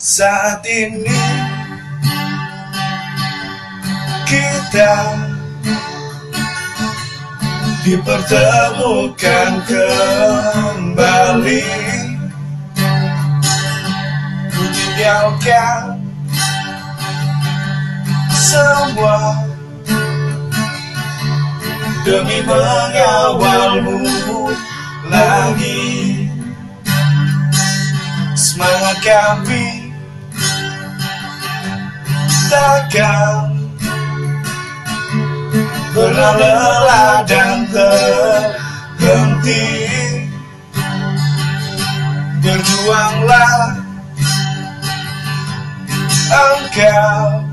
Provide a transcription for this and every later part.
Saat ini kita dipertemukan kembali. Ku tinggalkan semua Demi mengawalmu lagi. Semangat kami takkan pernah lelah dan terhenti Berjuanglah engkau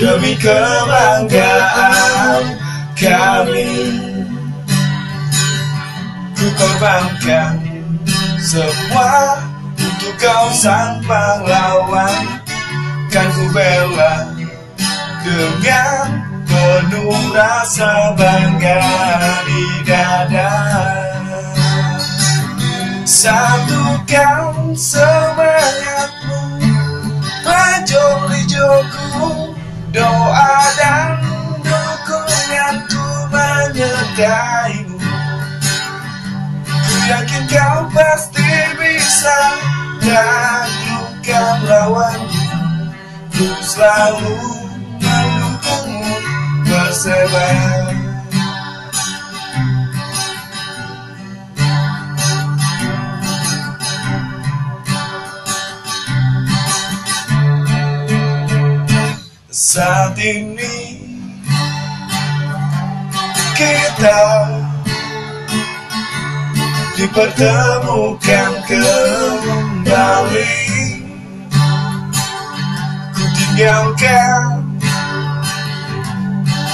Demi kebanggaan kami. Ku korbankan semua Untuk kau sang pahlawan Kan ku bela dengan penuh rasa bangga di dada. Satukan semangatmu Pajol hijauku Doa dan dukunganku menyertaimu. Ku yakin kau pasti bisa Taklukkan lawanmu Ku selalu mendukungmu Persebaya Saat ini kita dipertemukan kembali Tinggalkan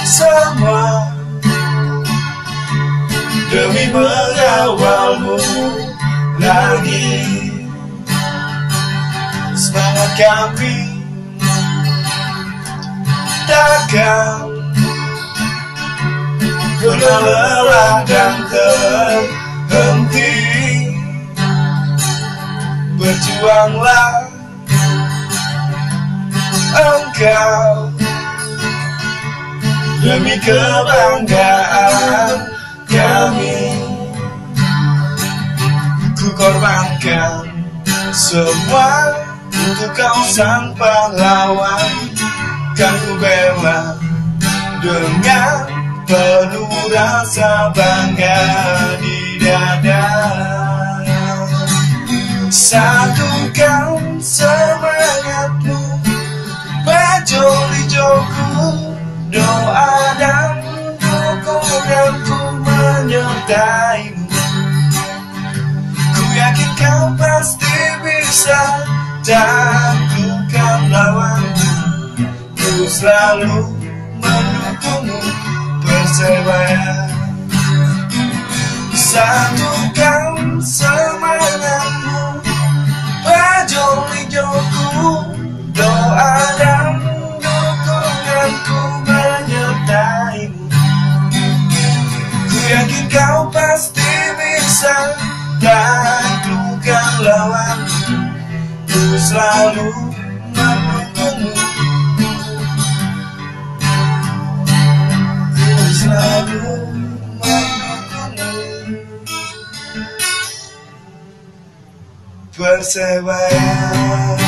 semua Demi mengawalmu lagi. Semangat kami takkan Pernah lelah dan terhenti. Berjuanglah engkau. Demi kebanggaan kami Ku korbankan semua Untuk kau sang pahlawan. Kan ku bela dengan penuh rasa bangga Bajol hijauku Doa dan dukunganku menyertaimu. Ku yakin kau pasti bisa Taklukkan lawanmu. Ku selalu mendukungmu Persebaya. Satukan yakin kau pasti bisa Taklukkan lawanmu Ku selalu mendukungmu Ku selalu mendukungmu Persebaya